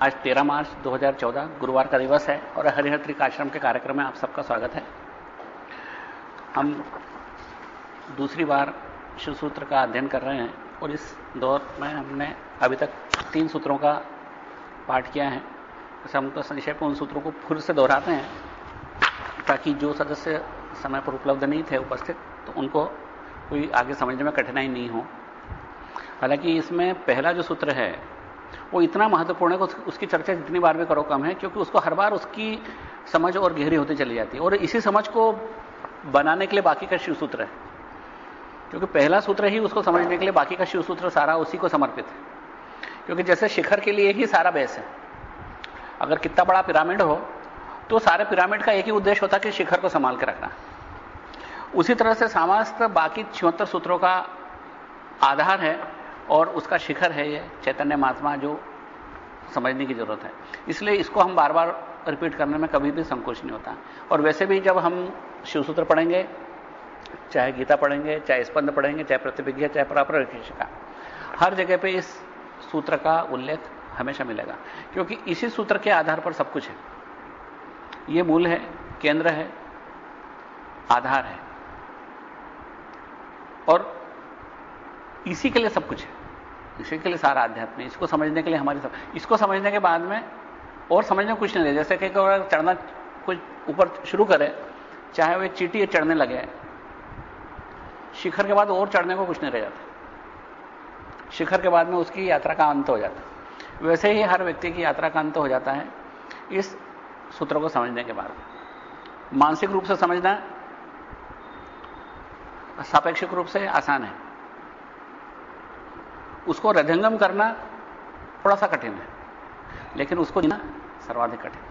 आज 13 मार्च 2014 गुरुवार का दिवस है और हरिहर त्रिक आश्रम के कार्यक्रम में आप सबका स्वागत है। हम दूसरी बार शिव सूत्र का अध्ययन कर रहे हैं और इस दौर में हमने अभी तक तीन सूत्रों का पाठ किया है। जैसे हम तो संक्षेप में उन सूत्रों को फिर से दोहराते हैं, ताकि जो सदस्य समय पर उपलब्ध नहीं थे उपस्थित तो उनको कोई आगे समझने में कठिनाई नहीं हो। हालाँकि इसमें पहला जो सूत्र है वो इतना महत्वपूर्ण है कि उसकी चर्चा जितनी बार भी करो कम है, क्योंकि उसको हर बार उसकी समझ और गहरी होती चली जाती है। और इसी समझ को बनाने के लिए बाकी का शिव सूत्र है। क्योंकि पहला सूत्र ही उसको समझने के लिए बाकी का शिव सूत्र सारा उसी को समर्पित है। क्योंकि जैसे शिखर के लिए ही सारा बेस है। अगर कितना बड़ा पिरामिड हो तो सारे पिरामिड का एक ही उद्देश्य होता कि शिखर को संभाल के रखना। उसी तरह से समस्त बाकी छिहत्तर सूत्रों का आधार है और उसका शिखर है ये, चैतन्य महात्मा जो समझने की ज़रूरत है। इसलिए इसको हम बार बार रिपीट करने में कभी भी संकोच नहीं होता। और वैसे भी जब हम शिवसूत्र पढ़ेंगे, चाहे गीता पढ़ेंगे, चाहे स्पंद पढ़ेंगे, चाहे प्रतिभिज्ञा चाहे परापर का हर जगह पे इस सूत्र का उल्लेख हमेशा मिलेगा। क्योंकि इसी सूत्र के आधार पर सब कुछ है। ये मूल है, केंद्र है, आधार है। और इसी के लिए सब कुछ है। इसी के लिए सारा अध्यात्म इसको समझने के लिए हमारी सब इसको समझने के बाद में और समझने कुछ नहीं रहे। जैसे कि चढ़ना कुछ ऊपर शुरू करे, चाहे वे चीटी चढ़ने लगे, शिखर के बाद और चढ़ने को कुछ नहीं रह जाता। शिखर के बाद में उसकी यात्रा का अंत हो जाता वैसे ही हर व्यक्ति की यात्रा का अंत हो जाता है इस सूत्र को समझने के बाद। मानसिक रूप से समझना सापेक्षिक रूप से आसान है। उसको हृदयंगम करना थोड़ा सा कठिन है, लेकिन उसको जीना सर्वाधिक कठिन।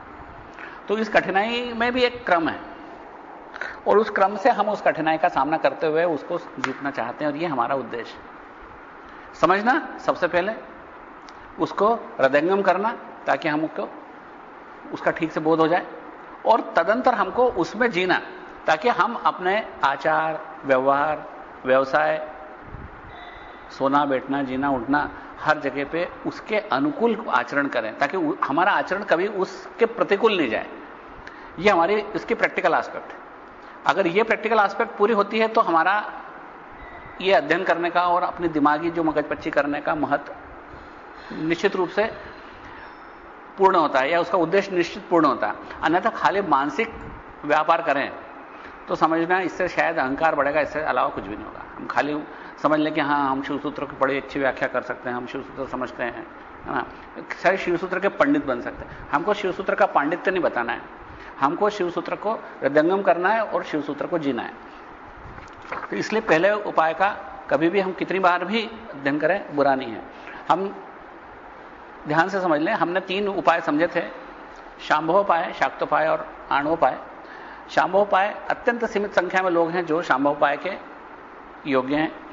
तो इस कठिनाई में भी एक क्रम है, और उस क्रम से हम उस कठिनाई का सामना करते हुए उसको जीतना चाहते हैं, और ये हमारा उद्देश्य समझना सबसे पहले, उसको हृदयंगम करना ताकि हमको उसका ठीक से बोध हो जाए, और तदंतर हमको उसमें जीना ताकि हम अपने आचार, व्यवहार, व्यवसाय सोना, बैठना, जीना, उठना, हर जगह पे उसके अनुकूल आचरण करें, ताकि हमारा आचरण कभी उसके प्रतिकूल नहीं जाए। ये हमारी इसकी प्रैक्टिकल एस्पेक्ट है। अगर ये प्रैक्टिकल एस्पेक्ट पूरी होती है तो हमारा ये अध्ययन करने का और अपनी दिमागी जो मगजपच्ची करने का महत्व निश्चित रूप से पूर्ण होता है, या उसका उद्देश्य निश्चित पूर्ण होता है। अन्यथा खाली मानसिक व्यापार करें तो समझना इससे शायद अहंकार बढ़ेगा, इससे अलावा कुछ भी नहीं होगा। हम खाली समझ लें कि हाँ हम शिवसूत्र की बड़ी अच्छी व्याख्या कर सकते हैं, हम शिवसूत्र समझते हैं, है ना? सारे शिवसूत्र के पंडित बन सकते हैं। हमको शिवसूत्र का पांडित्य नहीं बताना है। हमको शिवसूत्र को हृदयंगम करना है और शिवसूत्र को जीना है। तो इसलिए पहले उपाय का कभी भी हम कितनी बार भी अध्ययन करें, बुरा नहीं है। हम ध्यान से समझ लें, हमने तीन उपाय समझे थे। शांभोपाय शाक्तोपाय और आणोपाय शांभोपाय अत्यंत सीमित संख्या में लोग हैं जो शांभोपाय के योग्य हैं।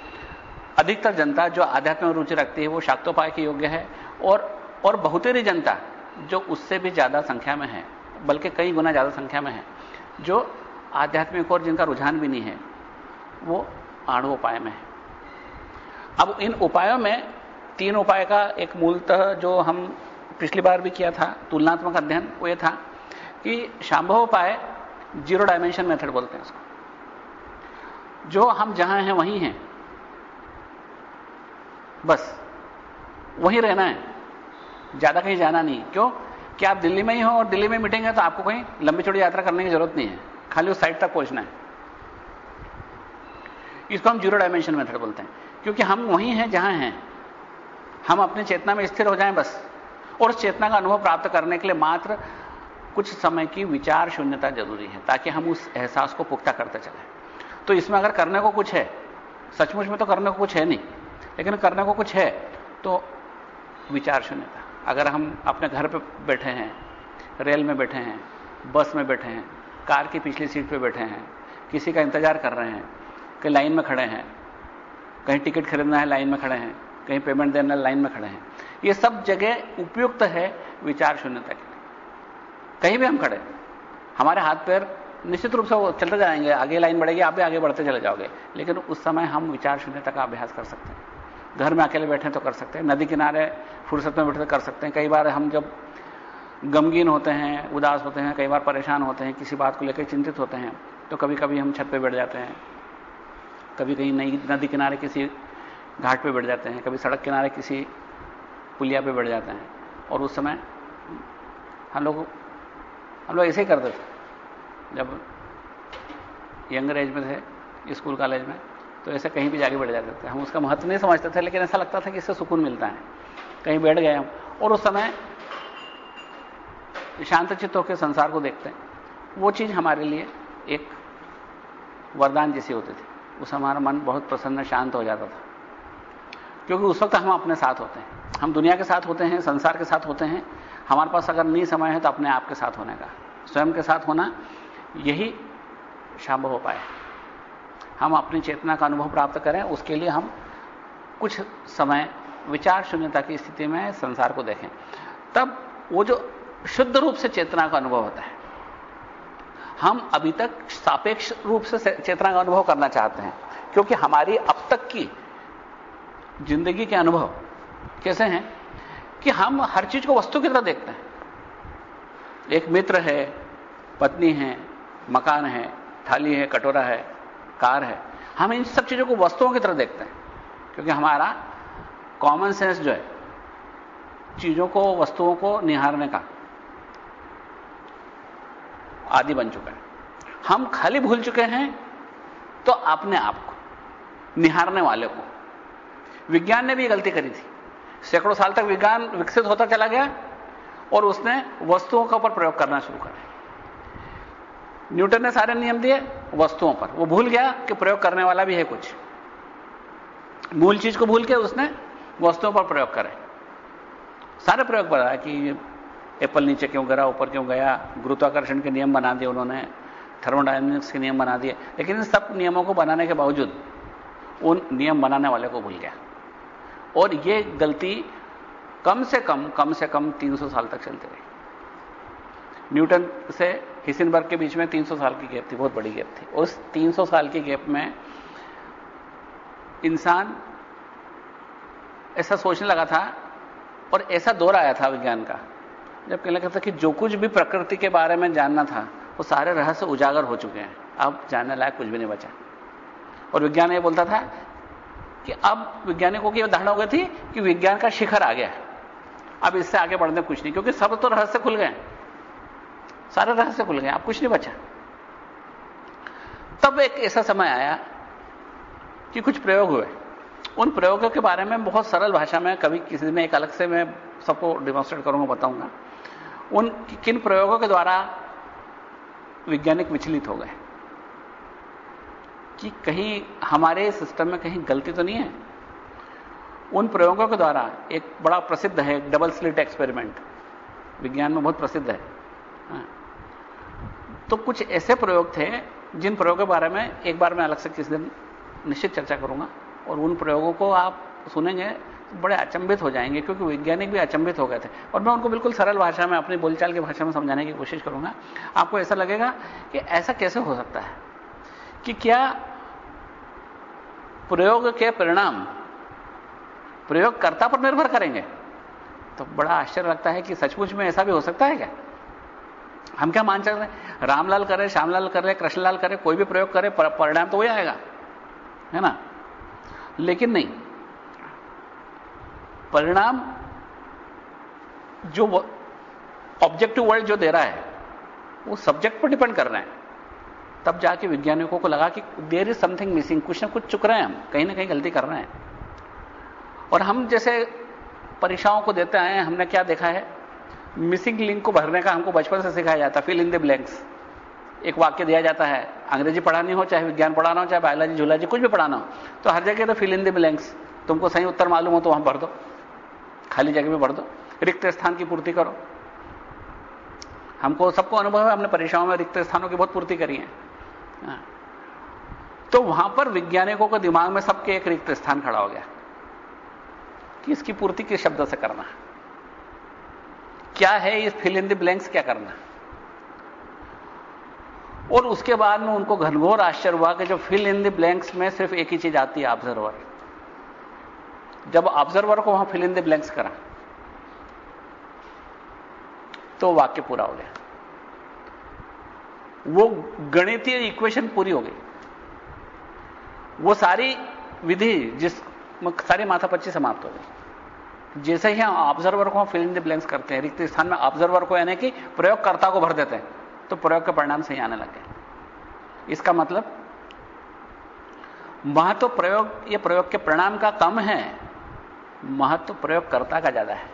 अधिकतर जनता जो आध्यात्म में रुचि रखती है, वो शाक्तोपाय के योग्य है और और बहुतेरी जनता जो उससे भी ज़्यादा संख्या में है, बल्कि कई गुना ज़्यादा संख्या में है, जो आध्यात्मिक और जिनका रुझान भी नहीं है, वो आणु उपाय में है। अब इन उपायों में तीन उपाय का एक मूलतः जो हम पिछली बार भी किया था, तुलनात्मक अध्ययन, वो ये था कि शांभव उपाय ज़ीरो डायमेंशन मेथड बोलते हैं उसको। जो हम जहाँ हैं, वहीं हैं बस। वहीं रहना है। ज़्यादा कहीं जाना नहीं क्यों? कि आप दिल्ली में ही हो और दिल्ली में मिटेंगे तो आपको कहीं लंबी चौड़ी यात्रा करने की ज़रूरत नहीं है। खाली उस साइड तक पहुँचना है। इसको हम ज़ीरो डायमेंशन मेथड बोलते हैं। क्योंकि हम वहीं हैं, जहाँ हैं। हम अपनी चेतना में स्थिर हो जाएँ बस। और उस चेतना का अनुभव प्राप्त करने के लिए मात्र कुछ समय की विचार शून्यता ज़रूरी है, ताकि हम उस एहसास को पुख्ता करते चले। तो इसमें अगर करने को कुछ है, सचमुच में तो करने को कुछ है नहीं। लेकिन करने को कुछ है तो विचार शून्यता। अगर हम अपने घर पे बैठे हैं, रेल में बैठे हैं, बस में बैठे हैं, कार की पिछली सीट पे बैठे हैं, किसी का इंतज़ार कर रहे हैं कहीं लाइन में खड़े हैं, कहीं टिकट खरीदना है, लाइन में खड़े हैं, कहीं पेमेंट देना है, लाइन में खड़े हैं, ये सब जगह उपयुक्त है विचार शून्यता के लिए। कहीं भी हम खड़े, हमारे हाथ पैर निश्चित रूप से वो चलते जाएँगे, आगे लाइन बढ़ेगी, आप भी आगे बढ़ते चले जाओगे, लेकिन उस समय हम विचार शून्यता का अभ्यास कर सकते हैं। घर में अकेले बैठे तो कर सकते हैं। नदी किनारे फुर्सत में बैठे तो कर सकते हैं। कई बार हम जब गमगीन होते हैं, उदास होते हैं, कई बार परेशान होते हैं, किसी बात को लेकर चिंतित होते हैं तो कभी कभी हम छत पर बैठ जाते हैं। कभी कहीं नई नदी किनारे किसी घाट पर बैठ जाते हैं, कभी सड़क किनारे किसी पुलिया पर बैठ जाते हैं। और उस समय हम लोग हम लोग ऐसे ही करते थे। जब यंगर एज में थे, स्कूल कॉलेज में तो ऐसे कहीं भी जाके बैठ जाते थे। हम उसका महत्व नहीं समझते थे, लेकिन ऐसा लगता था कि इससे सुकून मिलता है। कहीं बैठ गए हम, और उस समय शांत चित्त होकर संसार को देखते हैं। वो चीज़ हमारे लिए एक वरदान जैसी होती थी। उस हमारा मन बहुत प्रसन्न, शांत हो जाता था। क्योंकि उस वक्त हम अपने साथ होते हैं। हम दुनिया के साथ होते हैं, संसार के साथ होते हैं। हमारे पास अगर नहीं समय है तो अपने आप के साथ होने का। स्वयं के साथ होना यही संभव हो। पाए हम अपनी चेतना का अनुभव प्राप्त करें, उसके लिए हम कुछ समय विचार शून्यता की स्थिति में संसार को देखें। तब वो जो शुद्ध रूप से चेतना का अनुभव होता है, हम अभी तक सापेक्ष रूप से चेतना का अनुभव करना चाहते हैं, क्योंकि हमारी अब तक की ज़िंदगी के अनुभव कैसे हैं कि हम हर चीज़ को वस्तु की तरह देखते हैं। एक मित्र है, पत्नी है, मकान है, थाली है, कटोरा है कार है। हम इन सब चीज़ों को वस्तुओं की तरह देखते हैं, क्योंकि हमारा कॉमन सेंस जो है, चीज़ों को, वस्तुओं को निहारने का आदि बन चुका है। हम खाली भूल चुके हैं तो अपने आप को, निहारने वाले को। विज्ञान ने भी गलती करी थी। सैकड़ों साल तक विज्ञान विकसित होता चला गया और उसने वस्तुओं के ऊपर प्रयोग करना शुरू कर न्यूटन ने सारे नियम दिए वस्तुओं पर। वो भूल गया कि प्रयोग करने वाला भी है कुछ। मूल चीज़ को भूल के उसने वस्तुओं पर प्रयोग करे। सारे प्रयोग बताया कि एप्पल नीचे क्यों गिरा, ऊपर क्यों गया, गुरुत्वाकर्षण के नियम बना दिए उन्होंने, थर्मोडायनेमिक्स के नियम बना दिए। लेकिन इन सब नियमों को बनाने के बावजूद उन नियम बनाने वाले को भूल गया। और ये गलती कम से कम कम से कम 300 साल तक चलती रही। न्यूटन से हिसिनबर्ग के बीच में 300 साल की गैप थी, बहुत बड़ी गैप थी। उस 300 साल की गैप में इंसान ऐसा सोचने लगा था और ऐसा दौर आया था विज्ञान का, जब कहने लगा था कि जो कुछ भी प्रकृति के बारे में जानना था, वो सारे रहस्य उजागर हो चुके हैं। अब जानने लायक कुछ भी नहीं बचा। और विज्ञान ये बोलता था कि अब वैज्ञानिकों की धारणा हो गई थी कि विज्ञान का शिखर आ गया अब इससे आगे बढ़ने कुछ नहीं, क्योंकि सब तो रहस्य खुल गए सारे रहस्य खुल गए अब कुछ नहीं बचा। तब एक ऐसा समय आया कि कुछ प्रयोग हुए। उन प्रयोगों के बारे में बहुत सरल भाषा में, कभी किसी में, एक अलग से मैं सबको डिमॉन्स्ट्रेट करूँगा, बताऊँगा। उन किन प्रयोगों के द्वारा वैज्ञानिक विचलित हो गए? कि कहीं हमारे सिस्टम में कहीं गलती तो नहीं है? उन प्रयोगों के द्वारा एक बड़ा प्रसिद्ध है डबल स्लिट एक्सपेरिमेंट विज्ञान में बहुत प्रसिद्ध है। हाँ। तो कुछ ऐसे प्रयोग थे, जिन प्रयोगों के बारे में एक बार मैं अलग से किस दिन निश्चित चर्चा करूँगा, और उन प्रयोगों को आप सुनेंगे तो बड़े अचंभित हो जाएँगे, क्योंकि वैज्ञानिक भी अचंभित हो गए थे। और मैं उनको बिल्कुल सरल भाषा में, अपनी बोलचाल की भाषा में समझाने की कोशिश करूँगा। आपको ऐसा लगेगा कि ऐसा कैसे हो सकता है? कि क्या प्रयोग के परिणाम प्रयोगकर्ता पर निर्भर करेंगे? तो बड़ा आश्चर्य लगता है कि सचमुच में ऐसा भी हो सकता है क्या? हम क्या मान सकते हैं? रामलाल करे, श्यामलाल करे, कृष्णलाल करे, कोई भी प्रयोग करे परिणाम तो वही आएगा। है ना? लेकिन नहीं। परिणाम जो ऑब्जेक्टिव वर्ल्ड जो दे रहा है, वो सब्जेक्ट पर डिपेंड कर रहे हैं। तब जाके वैज्ञानिकों को लगा कि देर इज़ समथिंग मिसिंग कुछ ना कुछ चुक रहे हैं हम, कहीं ना कहीं गलती कर रहे हैं। और हम जैसे परीक्षाओं को देते आए हैं, हमने क्या देखा है? मिसिंग लिंक को भरने का हमको बचपन से सिखाया जाता है फिल इन द ब्लैंक्स एक वाक्य दिया जाता है, अंग्रेज़ी पढ़ानी हो, चाहे विज्ञान पढ़ाना हो, चाहे बायोलॉजी झूलॉजी कुछ भी पढ़ाना हो तो हर जगह तो फिल इन द ब्लैंक्स तुमको सही उत्तर मालूम हो तो वहाँ भर दो। खाली जगह में भर दो। रिक्त स्थान की पूर्ति करो। हमको सबको अनुभव है, हमने परीक्षाओं में रिक्त स्थानों की बहुत पूर्ति करी है। हाँ। तो वहाँ पर वैज्ञानिकों के दिमाग में सबके एक रिक्त स्थान खड़ा हो गया। कि इसकी पूर्ति किस शब्द से करना क्या है इस फिल इन द ब्लैंक्स क्या करना? और उसके बाद में उनको घनघोर आश्चर्य हुआ कि जो फिल इन द ब्लैंक्स में सिर्फ़ एक ही चीज़ आती है ऑब्जर्वर जब ऑब्जर्वर को वहाँ फिल इन द ब्लैंक्स करा तो वाक्य पूरा हो गया। वो गणितीय इक्वेशन पूरी हो गई। वो सारी विधि जिस, सारी माथापच्ची समाप्त हो गई। जैसे ही हम ऑब्जर्वर को फिल इन द ब्लैंक्स करते हैं, रिक्त स्थान में ऑब्जर्वर को यानी कि प्रयोगकर्ता को भर देते हैं तो प्रयोग के परिणाम सही आने लग। इसका मतलब महत्व प्रयोग, ये प्रयोग के परिणाम का कम है, महत्व प्रयोगकर्ता का ज़्यादा है।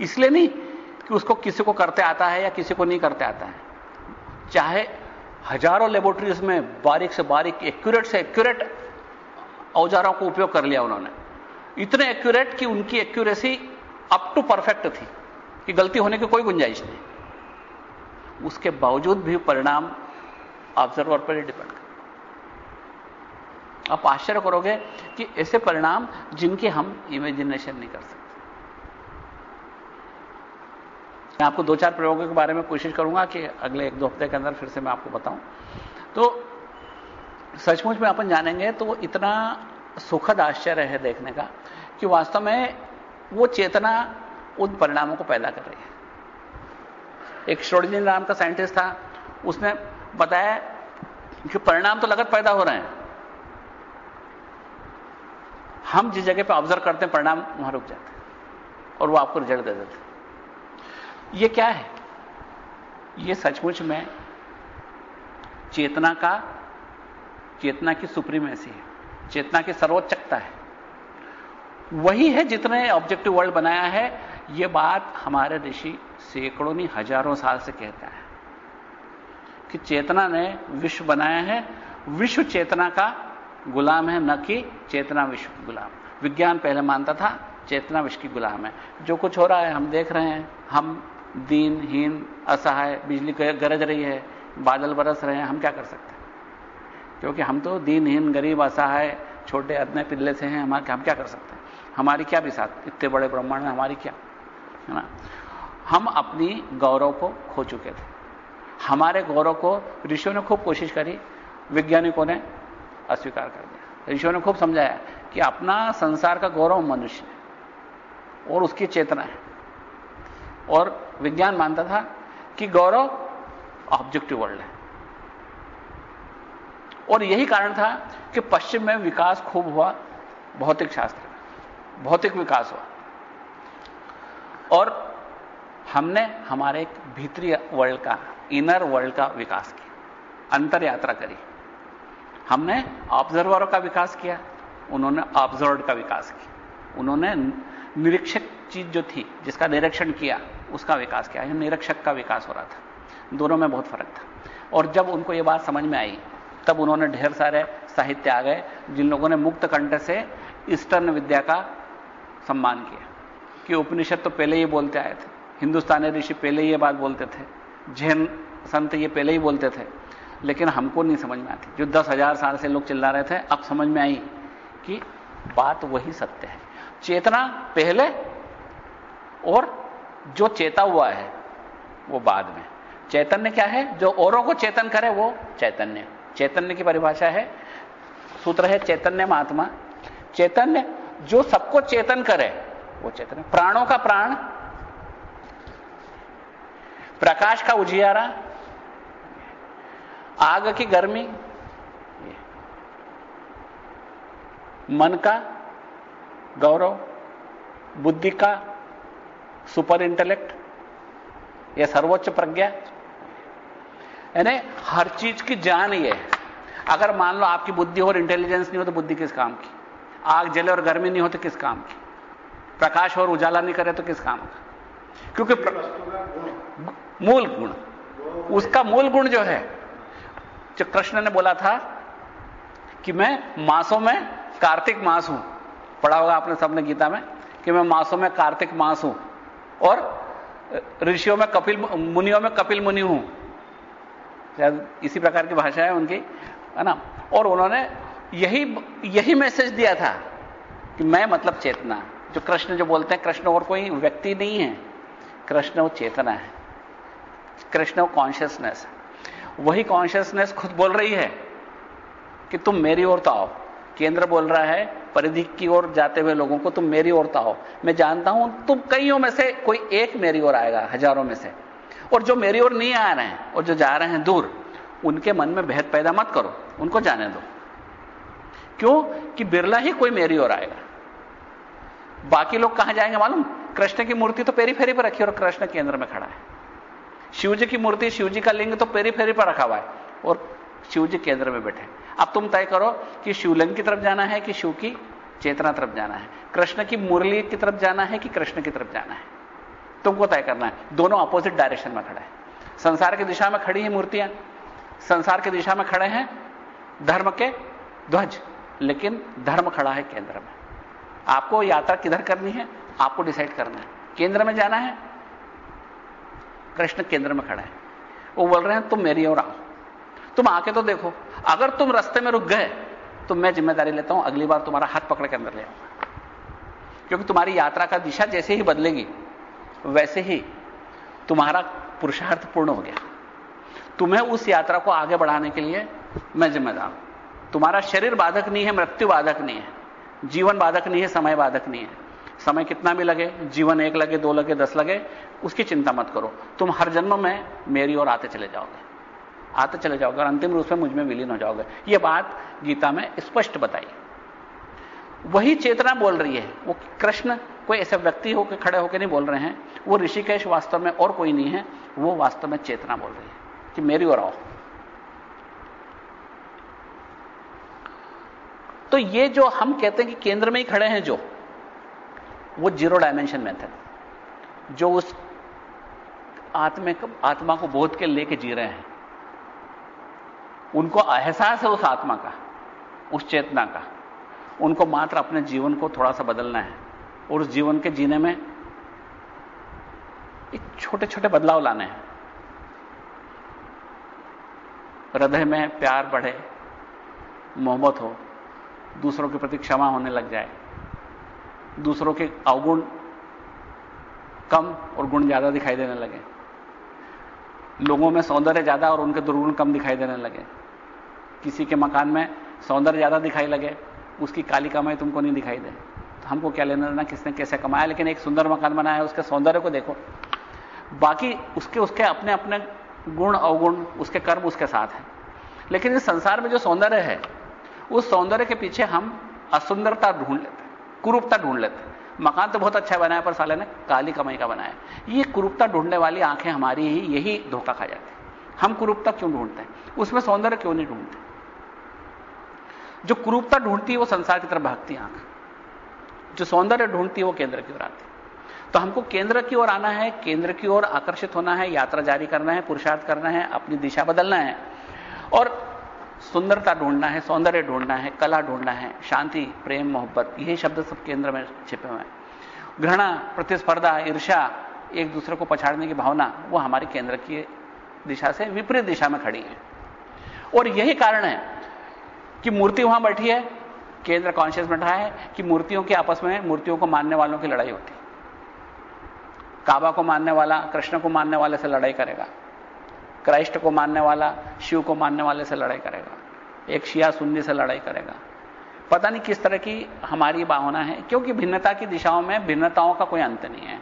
इसलिए नहीं कि उसको किसी को करते आता है या किसी को नहीं करते आता है। चाहे हज़ारों लेबोरेटरीज में बारीक से बारीक एक्यूरेट से एक्यूरेट औजारों को उपयोग कर लिया उन्होंने। इतने एक्यूरेट कि उनकी एक्यूरेसी अप टू परफेक्ट थी, कि गलती होने की कोई गुंजाइश नहीं। उसके बावजूद भी परिणाम ऑब्जर्वर पर ही डिपेंड कर आप आश्चर्य करोगे कि ऐसे परिणाम जिनके हम इमेजिनेशन नहीं कर सकते। मैं आपको दो चार प्रयोगों के बारे में कोशिश करूँगा कि अगले एक दो हफ़्ते के अंदर फिर से मैं आपको बताऊँ। तो सचमुच में अपन जानेंगे तो वो इतना सुखद आश्चर्य है देखने का कि वास्तव में वो चेतना उन परिणामों को पैदा कर रही है। एक श्रोडिंजर नाम का साइंटिस्ट था, उसने बताया कि परिणाम तो लगत पैदा हो रहे हैं। हम जिस जगह पर ऑब्ज़र्व करते हैं, परिणाम वहाँ रुक जाते हैं और वो आपको रिज़ल्ट दे देते ये क्या है? ये सचमुच में चेतना का, चेतना की सुप्रीमेसी है। चेतना की सर्वोच्चकता है। वही है जितने ऑब्जेक्टिव वर्ल्ड बनाया है यह बात हमारे ऋषि सैकड़ों नहीं, हज़ारों साल से कहता है कि चेतना ने विश्व बनाया है। विश्व चेतना का गुलाम है, न कि चेतना विश्व की गुलाम। विज्ञान पहले मानता था, चेतना विश्व की गुलाम है। जो कुछ हो रहा है, हम देख रहे हैं। हम दीनहीन असहाय, बिजली गरज रही है, बादल बरस रहे हैं, हम क्या कर सकते हैं? क्योंकि हम तो दीनहीन, गरीब, असहाय, छोटे, अदने, पिल्ले से हैं, हमारे हम क्या कर सकते हैं? हमारी क्या भी साथ? इतने बड़े ब्रह्मांड में हमारी क्या? है ना? हम अपनी गौरव को खो चुके थे। हमारे गौरव को ऋषियों ने खूब कोशिश करी, वैज्ञानिकों ने अस्वीकार कर दिया। ऋषियों ने खूब समझाया कि अपना संसार का गौरव मनुष्य है और उसकी चेतना है। और विज्ञान मानता था कि गौरव ऑब्जेक्टिव वर्ल्ड है। और यही कारण था कि पश्चिम में विकास खूब हुआ, भौतिक शास्त्र में, भौतिक विकास हुआ। और हमने हमारे एक भीतरी वर्ल्ड का इनर वर्ल्ड का विकास किया अंतर यात्रा करी। हमने ऑब्जर्वरों का विकास किया, उन्होंने ऑब्ज़र्व का विकास किया। उन्होंने निरीक्षक चीज़ जो थी, जिसका निरीक्षण किया, उसका विकास किया। निरीक्षक का विकास हो रहा था। दोनों में बहुत फ़र्क था। और जब उनको यह बात समझ में आई तब उन्होंने ढेर सारे साहित्य आ गए, जिन लोगों ने मुक्त कंठ से ईस्टर्न विद्या का सम्मान किया। कि उपनिषद तो पहले ही बोलते आए थे, हिंदुस्तानी ऋषि पहले ही ये बात बोलते थे, जैन संत ये पहले ही बोलते थे, लेकिन हमको नहीं समझ में आती। जो दस हज़ार साल से लोग चिल्ला रहे थे, अब समझ में आई कि बात वही सत्य है। चेतना पहले और जो चेता हुआ है, वो बाद में। चैतन्य क्या है? जो औरों को चेतन करे, वो चैतन्य। चैतन्य की परिभाषा है, सूत्र है चैतन्य महात्मा। चैतन्य जो सबको चेतन करे, वो चेतन प्राणों का प्राण, प्रकाश का उजियारा, आग की गर्मी, मन का गौरव, बुद्धि का सुपर इंटेलेक्ट यह सर्वोच्च प्रज्ञा यानी हर चीज़ की जान ये है। अगर मान लो आपकी बुद्धि और इंटेलिजेंस नहीं हो तो बुद्धि किस काम की? आग जले और गर्मी नहीं हो तो किस काम की? प्रकाश और उजाला नहीं करे तो किस काम का? क्योंकि प्र... मूल गुण। उसका मूल गुण जो है, जो कृष्ण ने बोला था कि मैं मासों में कार्तिक मास हूँ। पढ़ा होगा आपने सबने गीता में कि मैं मासों में कार्तिक मास हूँ और ऋषियों में कपिल मुनियों में कपिल मुनि हूँ। शायद इसी प्रकार की भाषा है उनकी, है ना? और उन्होंने यही यही मैसेज दिया था कि मैं मतलब चेतना। जो कृष्ण जो बोलते हैं, कृष्ण और कोई व्यक्ति नहीं है। कृष्ण वो चेतना है। कृष्ण वो कॉन्शियसनेस है। वही कॉन्शियसनेस खुद बोल रही है कि तुम मेरी ओर तो आओ। केंद्र बोल रहा है, परिधि की ओर जाते हुए लोगों को तुम मेरी ओर तो आओ। मैं जानता हूँ तुम कईयों में से कोई एक मेरी ओर आएगा, हज़ारों में से। और जो मेरी ओर नहीं आ रहे हैं, और जो जा रहे हैं दूर, उनके मन में भेद पैदा मत करो, उनको जाने दो। क्यों? कि बिरला ही कोई मेरी ओर आएगा। बाकी लोग कहाँ जाएँगे मालूम? कृष्ण की मूर्ति तो पेरी फेरी पर रखी और कृष्ण केंद्र में खड़ा है। शिव जी की मूर्ति शिव जी का लिंग तो पेरी फेरी पर रखा हुआ है, और शिव जी केंद्र में बैठे अब तुम तय करो कि शिवलिंग की तरफ़ जाना है कि शिव की चेतना तरफ़ जाना है? कृष्ण की मुरली की तरफ़ जाना है कि कृष्ण की तरफ़ जाना है? तुमको तय करना है। दोनों अपोजिट डायरेक्शन में खड़े हैं। संसार की दिशा में खड़ी है मूर्तियाँ। संसार की दिशा में खड़े हैं धर्म के ध्वज। लेकिन धर्म खड़ा है केंद्र में। आपको यात्रा किधर करनी है? आपको डिसाइड करना है। केंद्र में जाना है? कृष्ण केंद्र में खड़ा है। वो बोल रहे हैं, तुम मेरी ओर आओ। तुम आके तो देखो। अगर तुम रास्ते में रुक गए तो मैं ज़िम्मेदारी लेता हूँ, अगली बार तुम्हारा हाथ पकड़ के अंदर ले आऊँगा। क्योंकि तुम्हारी यात्रा का दिशा जैसे ही बदलेगी वैसे ही तुम्हारा पुरुषार्थ पूर्ण हो गया। तुम्हें उस यात्रा को आगे बढ़ाने के लिए मैं जिम्मेदार हूँ। तुम्हारा शरीर बाधक नहीं है, मृत्यु बाधक नहीं है, जीवन बाधक नहीं है, समय बाधक नहीं है। समय कितना भी लगे, जीवन एक लगे, दो लगे, दस लगे, उसकी चिंता मत करो। तुम हर जन्म में मेरी ओर आते चले जाओगे। आते चले जाओगे और अंतिम रूप से मुझमें विलीन हो जाओगे। यह बात गीता में स्पष्ट बताई। वही चेतना बोल रही है, वो कृष्ण कोई ऐसे व्यक्ति होकर खड़े होकर नहीं बोल रहे हैं, वो ऋषिकेश वास्तव में और कोई नहीं है, वो वास्तव में चेतना बोल रही है कि मेरी ओर आओ। तो ये जो हम कहते हैं कि केंद्र में ही खड़े हैं जो, वो ज़ीरो डायमेंशन मेथड जो उस आत्मे आत्मा को बोध के लेके जी रहे हैं। उनको एहसास है उस आत्मा का, उस चेतना का। उनको मात्र अपने जीवन को थोड़ा सा बदलना है। और उस जीवन के जीने में एक छोटे छोटे बदलाव लाने हैं। हृदय में प्यार बढ़े, मोहब्बत हो, दूसरों के प्रति क्षमा होने लग जाए, दूसरों के अवगुण कम और गुण ज़्यादा दिखाई देने लगे, लोगों में सौंदर्य ज़्यादा और उनके दुर्गुण कम दिखाई देने लगे, किसी के मकान में सौंदर्य ज़्यादा दिखाई लगे, उसकी काली कमाई तुमको नहीं दिखाई दे। हमको क्या लेना देना, किसने कैसे कमाया, लेकिन एक सुंदर मकान बनाया है, उसके सौंदर्य को देखो। बाकी उसके उसके अपने अपने गुण, अवगुण, उसके कर्म उसके साथ हैं। लेकिन इस संसार में जो सौंदर्य है, उस सौंदर्य के पीछे हम असुंदरता ढूंढ लेते कुरूपता ढूंढ लेते मकान तो बहुत अच्छा बनाया, पर साले ने काली कमाई का बनाया। ये कुरूपता ढूँढने वाली आँखें हमारी ही, यही धोखा खा जाती हम कुरूपता क्यों ढूंढते हैं? उसमें सौंदर्य क्यों नहीं ढूंढते? जो कुरूपता ढूंढती है, वो संसार की तरफ़ भागती आँख। जो सौंदर्य ढूंढती है वो केंद्र की ओर आती तो हमको केंद्र की ओर आना है, केंद्र की ओर आकर्षित होना है, यात्रा जारी करना है, पुरुषार्थ करना है, अपनी दिशा बदलना है। और सुंदरता ढूंढना है, सौंदर्य ढूंढना है, कला ढूंढना है, शांति, प्रेम, मोहब्बत, यही शब्द सब केंद्र में छिपे हुए हैं। घृणा, प्रतिस्पर्धा ईर्षा एक दूसरे को पछाड़ने की भावना, वो हमारे केंद्र की दिशा से विपरीत दिशा में खड़ी है। और यही कारण है कि मूर्ति वहाँ बैठी है केंद्र कॉन्शियस में रहा है कि मूर्तियों के आपस में मूर्तियों को मानने वालों की लड़ाई होती है। काबा को मानने वाला, कृष्ण को मानने वाले से लड़ाई करेगा। क्राइस्ट को मानने वाला, शिव को मानने वाले से लड़ाई करेगा। एक शिया सुन्नी से लड़ाई करेगा। पता नहीं किस तरह की हमारी भावना है, क्योंकि भिन्नता की दिशाओं में भिन्नताओं का कोई अंत नहीं है,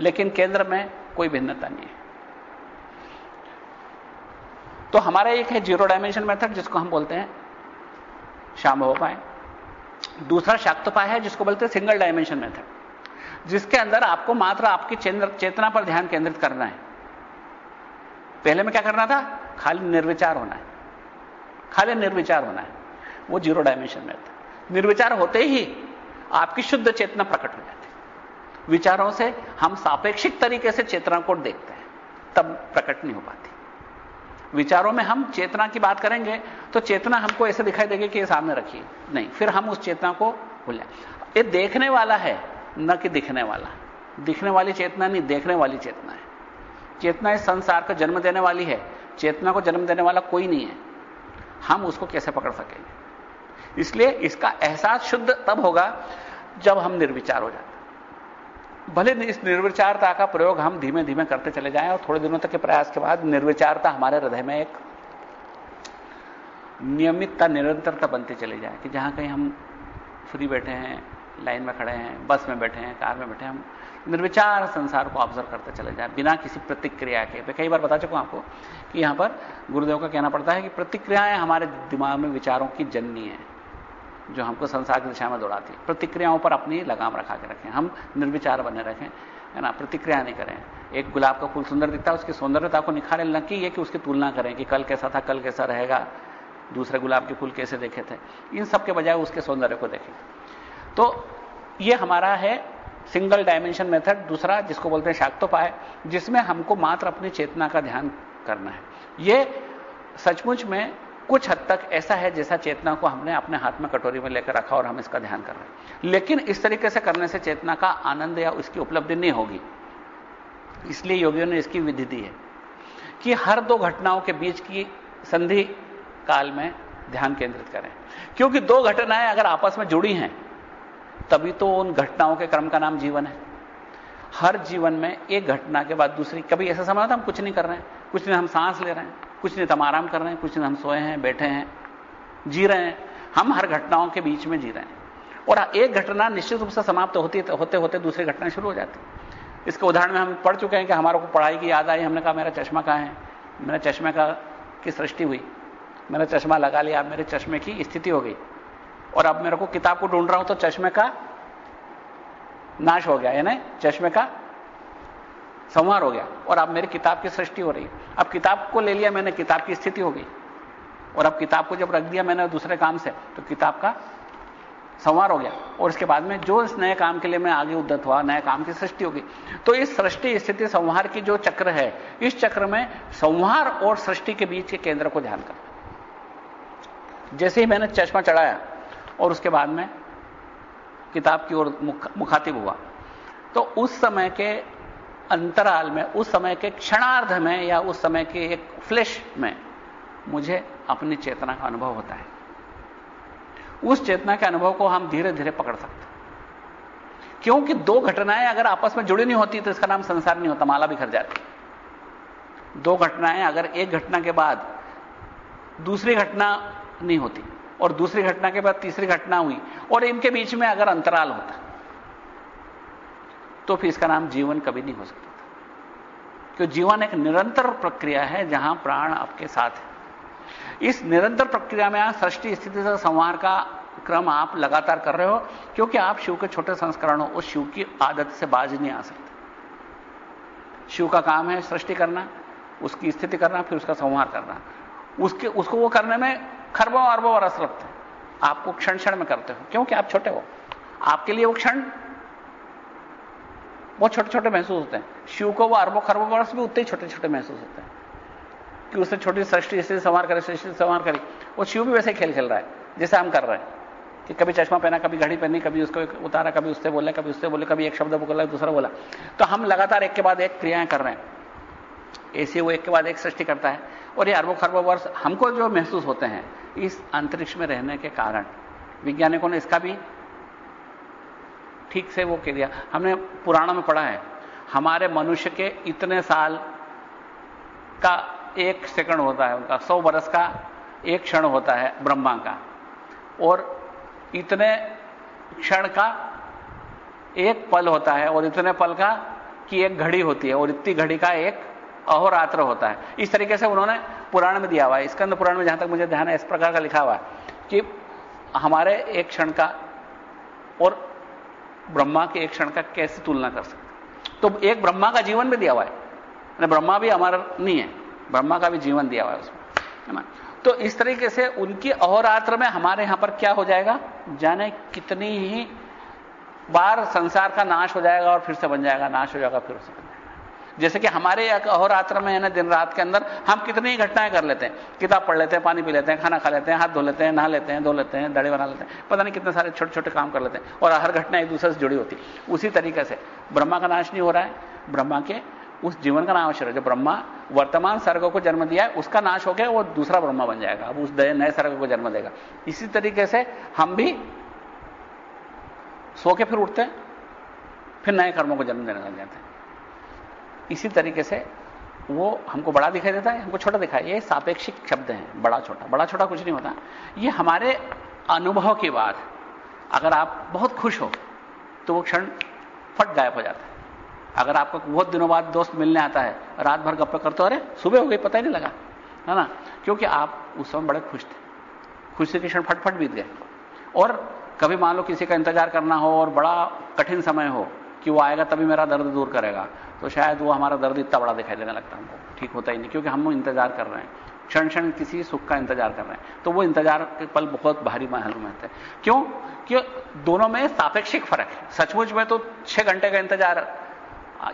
लेकिन केंद्र में कोई भिन्नता नहीं है। तो हमारा एक है ज़ीरो डायमेंशन मेथड जिसको हम बोलते हैं शाम हो पाए। दूसरा शाक्तोपाय है, जिसको बोलते हैं सिंगल डायमेंशन मेथड जिसके अंदर आपको मात्र आपकी चेतना पर ध्यान केंद्रित करना है। पहले में क्या करना था? खाली निर्विचार होना है। खाली निर्विचार होना है। वो ज़ीरो डायमेंशन में था निर्विचार होते ही आपकी शुद्ध चेतना प्रकट हो जाती है। विचारों से हम सापेक्षिक तरीके से चेतना को देखते हैं। तब प्रकट नहीं हो पाती। विचारों में हम चेतना की बात करेंगे तो चेतना हमको ऐसे दिखाई देगी कि ये सामने रखी। नहीं, फिर हम उस चेतना को भूल। जाए ये देखने वाला है, न कि दिखने वाला। दिखने वाली चेतना नहीं, देखने वाली चेतना है। चेतना इस संसार को जन्म देने वाली है। चेतना को जन्म देने वाला कोई नहीं है। हम उसको कैसे पकड़ सकेंगे? इसलिए इसका एहसास शुद्ध तब होगा जब हम निर्विचार हो जाते भले इस निर्विचारता का प्रयोग हम धीमे धीमे करते चले जाएँ और थोड़े दिनों तक के प्रयास के बाद निर्विचारता हमारे हृदय में एक नियमितता, निरंतरता बनती चली जाए कि जहाँ कहीं हम फ्री बैठे हैं, लाइन में खड़े हैं, बस में बैठे हैं, कार में बैठे हैं, हम निर्विचार संसार को ऑब्ज़र्व करते चले जाए बिना किसी प्रतिक्रिया के। मैं कई बार बता चुका आपको कि यहाँ पर गुरुदेव का कहना पड़ता है कि प्रतिक्रियाएँ हमारे दिमाग में विचारों की जननी है। जो हमको संसार की दिशा में दौड़ाती है। प्रतिक्रियाओं पर अपनी लगाम रखा के रखें। हम निर्विचार बने रखें, है ना? प्रतिक्रिया नहीं करें। एक गुलाब का फूल सुंदर दिखता है, उसकी सौंदर्यता को निखारे। न कि ये कि उसकी तुलना करें कि कल कैसा था, कल कैसा रहेगा। दूसरे गुलाब के फूल कैसे देखे थे? इन सब के बजाय उसके सौंदर्य को देखें। तो ये हमारा है सिंगल डायमेंशन मेथड। दूसरा, जिसको बोलते हैं शाक्तोपाय, जिसमें हमको मात्र अपनी चेतना का ध्यान करना है। ये सचमुच में कुछ हद तक ऐसा है जैसा चेतना को हमने अपने हाथ में कटोरी में लेकर रखा और हम इसका ध्यान कर रहे हैं। लेकिन इस तरीके से करने से चेतना का आनंद या उसकी उपलब्धि नहीं होगी। इसलिए योगियों ने इसकी विधि दी है कि हर दो घटनाओं के बीच की संधि काल में ध्यान केंद्रित करें। क्योंकि दो घटनाएँ अगर आपस में जुड़ी हैं, तभी तो उन घटनाओं के क्रम का नाम जीवन है। हर जीवन में एक घटना के बाद दूसरी, कभी ऐसा समय होता हम कुछ नहीं कर रहे हैं। कुछ नहीं, हम सांस ले रहे हैं। कुछ दिन हम आराम कर रहे हैं, कुछ दिन हम सोए हैं, बैठे हैं, जी रहे हैं। हम हर घटनाओं के बीच में जी रहे हैं। और एक घटना निश्चित रूप से समाप्त होती है होते होते दूसरी घटना शुरू हो जाती। है इसके उदाहरण में हम पढ़ चुके हैं कि हमारे को पढ़ाई की याद आई, हमने कहा, मेरा चश्मा कहाँ है? मेरा चश्मे का की सृष्टि हुई? मैंने चश्मा लगा लिया, अब मेरे चश्मे की स्थिति हो गई। और अब मेरे को किताब को ढूंढ रहा हूँ तो चश्मे का नाश हो गया, यानी चश्मे का संहार हो गया। और अब मेरी किताब की सृष्टि हो रही अब किताब को ले लिया मैंने, किताब की स्थिति हो गई। और अब किताब को जब रख दिया मैंने दूसरे काम से तो किताब का संवार हो गया। और इसके बाद में जो इस नए काम के लिए मैं आगे उद्दत हुआ, नए काम की सृष्टि होगी तो इस सृष्टि स्थिति संहार की जो चक्र है, इस चक्र में संहार और सृष्टि के बीच के केंद्र को ध्यान कर जैसे ही मैंने चश्मा चढ़ाया, और उसके बाद में किताब की ओर मुखातिब हुआ तो उस समय के अंतराल में, उस समय के क्षणार्ध में या उस समय के एक फ्लैश में मुझे अपनी चेतना का अनुभव होता है। उस चेतना के अनुभव को हम धीरे धीरे पकड़ सकते क्योंकि दो घटनाएँ अगर आपस में जुड़ी नहीं होती तो इसका नाम संसार नहीं होता, माला बिखर जाती। दो घटनाएँ अगर एक घटना के बाद दूसरी घटना नहीं होती और दूसरी घटना के बाद तीसरी घटना हुई और इनके बीच में अगर अंतराल होता तो फिर इसका नाम जीवन कभी नहीं हो सकता क्यों? जीवन एक निरंतर प्रक्रिया है जहाँ प्राण आपके साथ है। इस निरंतर प्रक्रिया में आप सृष्टि स्थिति से संवार का क्रम आप लगातार कर रहे हो, क्योंकि आप शिव के छोटे संस्करण हो, उस शिव की आदत से बाज नहीं आ सकते। शिव का काम है सृष्टि करना, उसकी स्थिति करना, फिर उसका संहार करना। उसके, उसको वो करने में खरबों अरबों वर्ष लगते आपको क्षण क्षण में करते हो, क्योंकि आप छोटे हो। आपके लिए वो क्षण बहुत छोटे छोटे महसूस होते हैं। शिव को वो अरबों खरबों वर्ष भी उतने छोटे छोटे महसूस होते हैं कि उसने छोटी सृष्टि स्थिति संवार करे, सृष्टि संवार करी। वो शिव भी वैसे खेल खेल रहा है, जैसे हम कर रहे हैं कि कभी चश्मा पहना, कभी घड़ी पहनी, कभी उसको उतारा, कभी उससे बोला, कभी उससे बोले, कभी एक शब्द बोला, दूसरा बोला। तो हम लगातार एक के बाद एक क्रियाएँ कर रहे हैं। ऐसे वो एक के बाद एक सृष्टि करता है। और ये अरबों खरबों वर्ष हमको जो महसूस होते हैं, इस अंतरिक्ष में रहने के कारण। वैज्ञानिकों ने इसका भी ठीक से वो किया। हमने पुराणों में पढ़ा है, हमारे मनुष्य के इतने साल का एक सेकंड होता है उनका, सौ बरस का एक क्षण होता है ब्रह्मा का। और इतने क्षण का एक पल होता है और इतने पल का कि एक घड़ी होती है और इतनी घड़ी का एक अहोरात्र होता है। इस तरीके से उन्होंने पुराण में दिया हुआ है। स्कंद पुराण में जहाँ तक मुझे ध्यान है, इस प्रकार का लिखा हुआ है कि हमारे एक क्षण का और ब्रह्मा के एक क्षण का कैसे तुलना कर सकते तो एक ब्रह्मा का जीवन भी दिया हुआ है। ब्रह्मा भी हमारा नहीं है। ब्रह्मा का भी जीवन दिया हुआ है उसमें। है ना? तो इस तरीके से उनकी अहोरात्र में हमारे यहाँ पर क्या हो जाएगा? जाने कितनी ही बार संसार का नाश हो जाएगा और फिर से बन जाएगा, नाश हो जाएगा, फिर से। जैसे कि हमारे अहोरात्र में है ना, दिन रात के अंदर, हम कितनी घटनाएँ कर लेते हैं। किताब पढ़ लेते हैं, पानी पी लेते हैं, खाना खा लेते हैं, हाथ धो लेते हैं, नहा लेते हैं, धो लेते हैं दड़े बना लेते हैं, पता नहीं कितने सारे छोटे छोटे काम कर लेते हैं। और हर घटना एक दूसरे से जुड़ी होती उसी तरीके से ब्रह्मा का नाश नहीं हो रहा है। ब्रह्मा के उस जीवन का हो रहा है। जो ब्रह्मा वर्तमान सर्ग को जन्म दिया है, उसका नाश हो गया, वो दूसरा ब्रह्मा बन जाएगा। अब उस नए सर्ग को जन्म देगा। इसी तरीके से हम भी सो के फिर उठते हैं, फिर नए कर्मों को जन्म देने लग जाते हैं। इसी तरीके से वो हमको बड़ा दिखाई देता है, हमको छोटा दिखाई, ये सापेक्षिक शब्द हैं, बड़ा छोटा। बड़ा छोटा कुछ नहीं होता। ये हमारे अनुभव की बात। अगर आप बहुत खुश हो तो वो क्षण फट गायब हो जाता है। अगर आपको बहुत दिनों बाद दोस्त मिलने आता है, रात भर गप्पे करते हो, अरे, सुबह हो गई, पता ही नहीं लगा। है ना? क्योंकि आप उस समय बड़े खुश थे। खुशी के क्षण फटफट बीत गए। और कभी मान लो किसी का इंतज़ार करना हो और बड़ा कठिन समय हो कि वो आएगा तभी मेरा दर्द दूर करेगा। तो शायद वो हमारा दर्द इतना बड़ा दिखाई देने लगता है हमको। ठीक होता ही नहीं, क्योंकि हम इंतज़ार कर रहे हैं। क्षण क्षण किसी सुख का इंतज़ार कर रहे हैं। तो वो इंतज़ार के पल बहुत भारी मालूम होते हैं। क्यों? क्यों दोनों में सापेक्षिक फ़र्क है। सचमुच में तो छह घंटे का इंतज़ार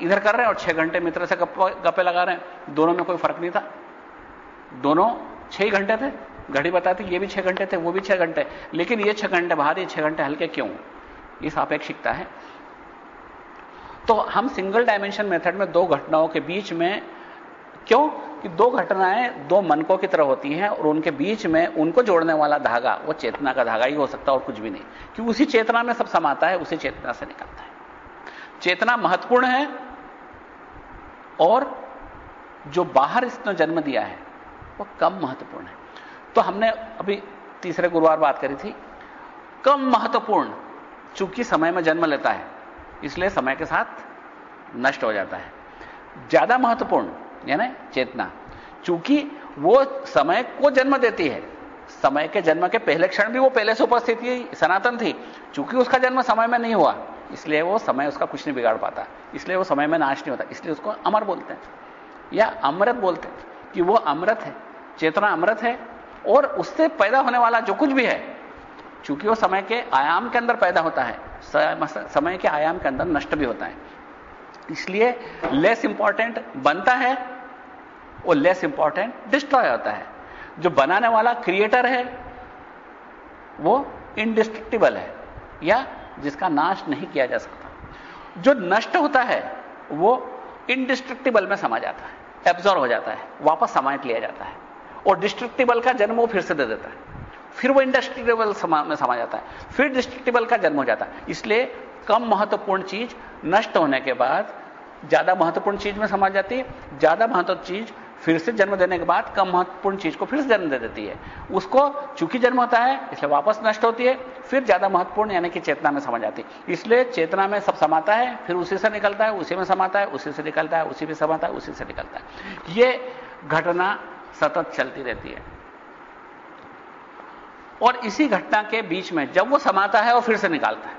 इधर कर रहे हैं और छह घंटे मित्र से गप्पे लगा रहे हैं। दोनों में कोई फ़र्क नहीं था। दोनों छह घंटे थे। घड़ी बताती, ये भी छह घंटे थे, वो भी छह घंटे। लेकिन ये छह घंटे बाहर, ये छह घंटे हल्के क्यों? ये सापेक्षिकता है। तो हम सिंगल डायमेंशन मेथड में दो घटनाओं के बीच में, क्यों? कि दो घटनाएँ दो मनकों की तरह होती हैं और उनके बीच में उनको जोड़ने वाला धागा, वो चेतना का धागा ही हो सकता है और कुछ भी नहीं। क्योंकि उसी चेतना में सब समाता है, उसी चेतना से निकलता है। चेतना महत्वपूर्ण है और जो बाहर इसने जन्म दिया है, वो कम महत्वपूर्ण है। तो हमने अभी तीसरे गुरुवार बात करी थी, कम महत्वपूर्ण, चूँकि समय में जन्म लेता है। इसलिए समय के साथ नष्ट हो जाता है। ज़्यादा महत्वपूर्ण, यानी चेतना। चूँकि वो समय को जन्म देती है, समय के जन्म के पहले क्षण भी वो पहले से उपस्थित सनातन थी। चूँकि उसका जन्म समय में नहीं हुआ, इसलिए वो समय उसका कुछ नहीं बिगाड़ पाता। इसलिए वो समय में नाश नहीं होता, इसलिए उसको अमर बोलते हैं, या अमृत बोलते हैं, कि वो अमृत है, चेतना अमृत है, और उससे पैदा होने वाला जो कुछ भी है, चूँकि वो समय के आयाम के अंदर पैदा होता है समय के आयाम के अंदर नष्ट भी होता है। इसलिए लेस इंपॉर्टेंट बनता है और लेस इंपॉर्टेंट डिस्ट्रॉय होता है। जो बनाने वाला क्रिएटर है, वो इनडिस्ट्रक्टिबल है, या जिसका नाश नहीं किया जा सकता। जो नष्ट होता है, वो इनडिस्ट्रक्टिबल में समा जाता है एब्जॉर्व हो जाता है, वापस समाट लिया जाता है। और डिस्ट्रक्टिबल का जन्म वो फिर से दे देता है। फिर वो इंडस्ट्रिटेबल में समा जाता है। फिर डिस्ट्रक्टिबल का जन्म हो जाता है। इसलिए कम महत्वपूर्ण चीज़ नष्ट होने के बाद ज़्यादा महत्वपूर्ण चीज़ में समा जाती है। ज़्यादा महत्वपूर्ण चीज़ फिर से जन्म देने के बाद कम महत्वपूर्ण चीज़ को फिर से जन्म दे देती है। उसको चूँकि जन्म होता है, इसलिए वापस नष्ट होती है, फिर ज़्यादा महत्वपूर्ण यानी कि चेतना में समझ आती है। इसलिए चेतना में सब समाता है, फिर उसी से निकलता है, उसी में समाता है, उसी से निकलता है, उसी में समाता है, उसी से निकलता है। यह घटना सतत चलती रहती है। और इसी घटना के बीच में जब वो समाता है और फिर से निकालता है,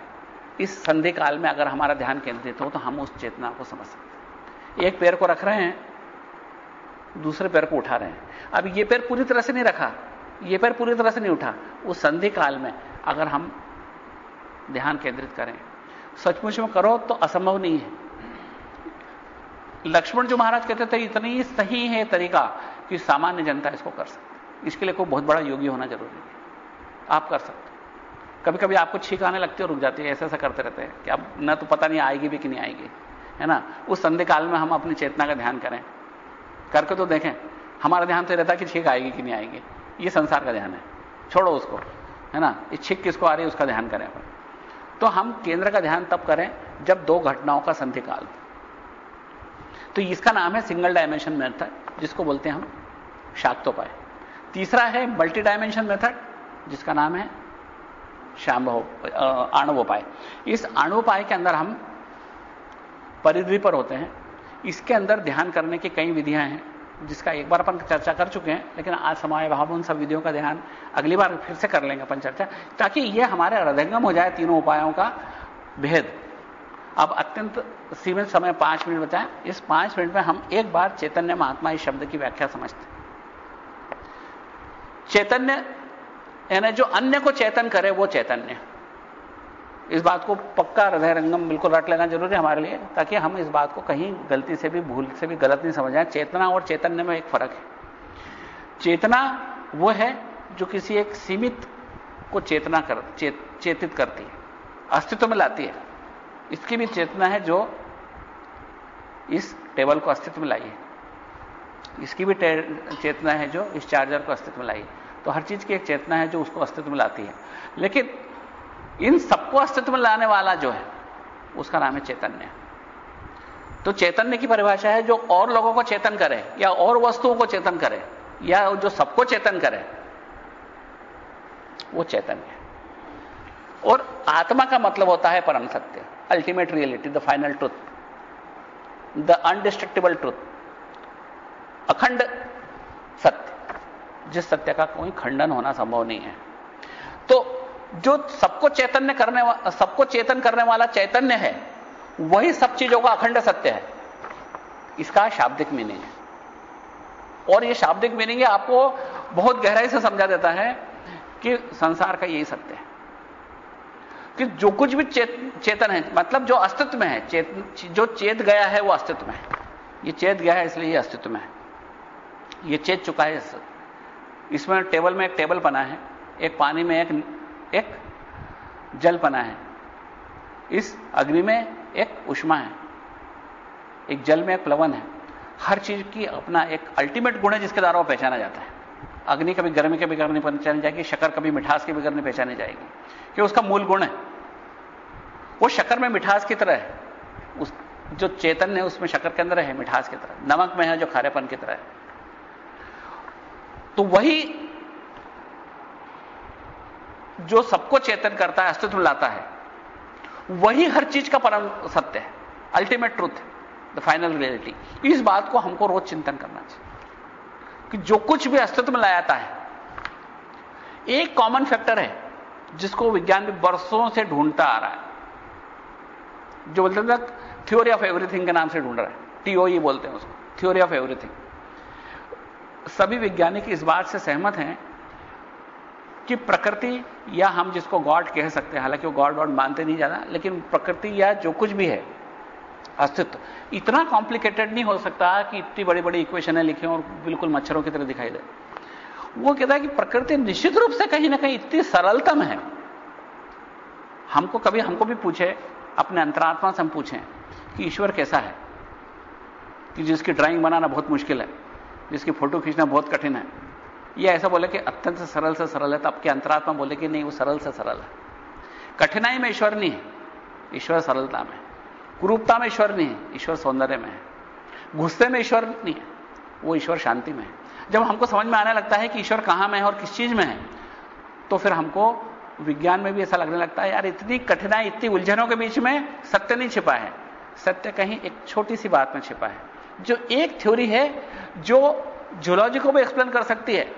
इस संधि काल में अगर हमारा ध्यान केंद्रित हो तो हम उस चेतना को समझ सकते हैं। एक पैर को रख रहे हैं, दूसरे पैर को उठा रहे हैं। अब ये पैर पूरी तरह से नहीं रखा, ये पैर पूरी तरह से नहीं उठा। उस संधि काल में अगर हम ध्यान केंद्रित करें, सचमुच में करो तो असंभव नहीं है। लक्ष्मण जो महाराज कहते थे, इतनी सही है तरीका कि सामान्य जनता इसको कर सकती इसके लिए कोई बहुत बड़ा योगी होना ज़रूरी है। आप कर सकते कभी कभी आपको छीक आने लगती है रुक जाती है, ऐसा ऐसा करते रहते हैं कि अब न तो पता नहीं आएगी भी कि नहीं आएगी, है ना? उस संधि काल में हम अपनी चेतना का ध्यान करें। करके तो देखें, हमारा ध्यान तो रहता है कि छीक आएगी कि नहीं आएगी। ये संसार का ध्यान है। छोड़ो उसको, है ना? ये छिक किसको आ रही है, उसका ध्यान करें अपन। तो हम केंद्र का ध्यान तब करें जब दो घटनाओं का संधि काल तो इसका नाम है सिंगल डायमेंशन मेथड, जिसको बोलते हैं हम शाक्तोपाय। तीसरा है मल्टी डायमेंशन मेथड जिसका नाम है श्यामभव आणवोपाय। इस आणवोपाय के अंदर हम परिधि पर होते हैं। इसके अंदर ध्यान करने की कई विधियाँ हैं, जिसका एक बार अपन चर्चा कर चुके हैं, लेकिन आज समय भाव उन सब विधियों का ध्यान अगली बार फिर से कर लेंगे अपन चर्चा, ताकि यह हमारे हृदयंगम हो जाए तीनों उपायों का भेद। अब अत्यंत सीमित समय, पाँच मिनट बताएँ इस पाँच मिनट में हम एक बार चैतन्य महात्मा इस शब्द की व्याख्या समझते चैतन्य यानी जो अन्य को चेतन करे वो चैतन्य इस बात को पक्का हृदय रंगम बिल्कुल रट लेना ज़रूरी है हमारे लिए ताकि हम इस बात को कहीं गलती से भी भूल से भी गलत नहीं समझ जाए। चेतना और चैतन्य में एक फ़र्क है। चेतना वो है जो किसी एक सीमित को चेतना कर चे, चेतित करती है अस्तित्व में लाती है। इसकी भी चेतना है जो इस टेबल को अस्तित्व में लाई है। इसकी भी चेतना है जो इस चार्जर को अस्तित्व में लाई है। तो हर चीज़ की एक चेतना है जो उसको अस्तित्व में लाती है। लेकिन इन सबको अस्तित्व में लाने वाला जो है, उसका नाम है चैतन्य। तो चैतन्य की परिभाषा है जो और लोगों को चेतन करे, या और वस्तुओं को चेतन करे, या जो सबको चेतन करे, वो चैतन्य और आत्मा का मतलब होता है परम सत्य ultimate reality the final truth the indestructible truth अखंड जिस सत्य का कोई खंडन होना संभव नहीं है। तो जो सबको चैतन्य करने सबको चेतन करने वाला चैतन्य है वही सब चीज़ों का अखंड सत्य है। इसका शाब्दिक मीनिंग है। और यह शाब्दिक मीनिंग आपको बहुत गहराई से समझा देता है कि संसार का यही सत्य है। कि जो कुछ भी चेत, चेतन है मतलब जो अस्तित्व में है चेत, जो चेत गया है वो अस्तित्व में है। ये चेत गया है इसलिए ये अस्तित्व में है। ये चेत चुका है इसमें टेबल में एक टेबल बना है, एक पानी में एक एक जल बना है। इस अग्नि में एक उष्मा है, एक जल में एक प्लवन है। हर चीज़ की अपना एक अल्टीमेट गुण है जिसके द्वारा वो पहचाना जाता है। अग्नि कभी गर्मी के बिगड़ नहीं पहचानी जाएगी शकर कभी मिठास के बिगड़ नहीं पहचानी जाएगी। कि उसका मूल गुण है। वो शक्कर में मिठास की तरह है। उस, जो चेतन है, उसमें शक्कर के अंदर है, मिठास की तरह। नमक में है, जो खारेपन की तरह है। तो वही जो सबको चेतन करता है, अस्तित्व लाता है, वही हर चीज़ का परम सत्य है ultimate truth the final reality इस बात को हमको रोज चिंतन करना चाहिए, कि जो कुछ भी अस्तित्व में लाता है, एक कॉमन फैक्टर है, जिसको विज्ञान भी वर्षों से ढूंढता आ रहा है। जो बोलते हैं थ्योरी ऑफ़ एवरीथिंग के नाम से ढूंढ रहा है टीओई e बोलते हैं उसको थ्योरी ऑफ़ एवरीथिंग सभी वैज्ञानिक इस बात से सहमत हैं कि प्रकृति या हम जिसको गॉड कह सकते हैं, हालाँकि वो गॉड वॉड मानते नहीं ज़्यादा, लेकिन प्रकृति या जो कुछ भी है, अस्तित्व, इतना कॉम्प्लिकेटेड नहीं हो सकता कि इतनी बड़ी बड़ी इक्वेशनें लिखें और बिल्कुल मच्छरों की तरह दिखाई दे। वो कहता है कि प्रकृति निश्चित रूप से कहीं ना कहीं इतनी सरलतम है। हमको कभी, हमको भी पूछे, अपने अंतरात्मा से हम पूछें कि ईश्वर कैसा है? कि जिसकी ड्राइंग बनाना बहुत मुश्किल है। जिसकी फ़ोटो खींचना बहुत कठिन है। ये ऐसा बोले कि अत्यंत सरल से सरल है तो आपके अंतरात्मा बोले कि नहीं, वो सरल से सरल है। कठिनाई में ईश्वर नहीं है। ईश्वर सरलता में कुरूपता में ईश्वर नहीं है। ईश्वर सौंदर्य में है। गुस्से में ईश्वर नहीं है। वो ईश्वर शांति में है। जब हमको समझ में आने लगता है कि ईश्वर कहाँ में है और किस चीज़ में है तो फिर हमको विज्ञान में भी ऐसा लगने लगता है, यार, इतनी कठिनाई, इतनी उलझनों के बीच में सत्य नहीं छिपा है। सत्य कहीं एक छोटी सी बात में छिपा है। जो एक थ्योरी है, जो जूलॉजी को भी एक्सप्लेन कर सकती है